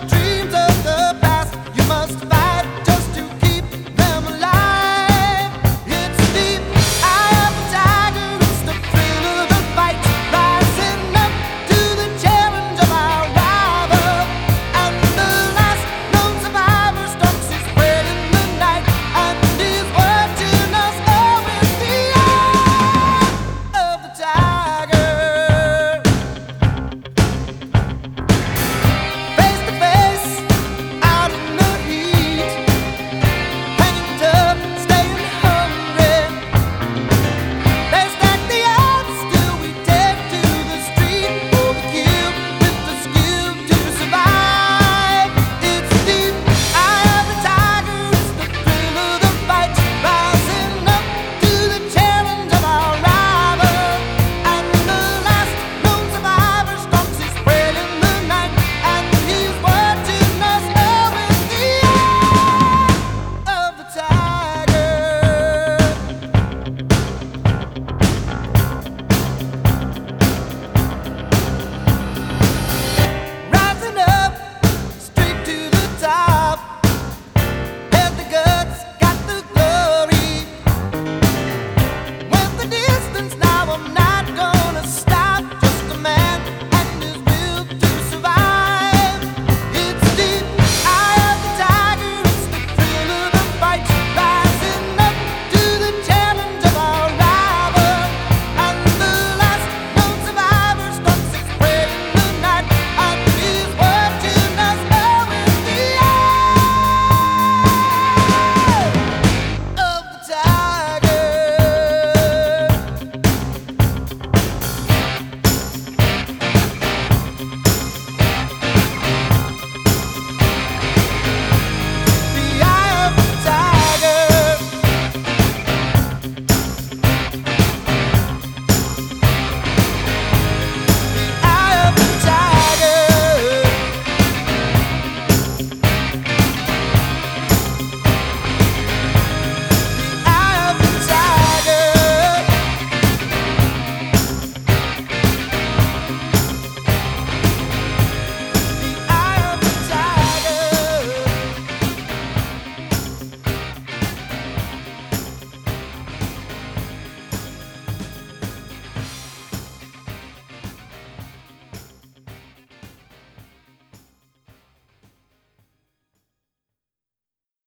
the dream.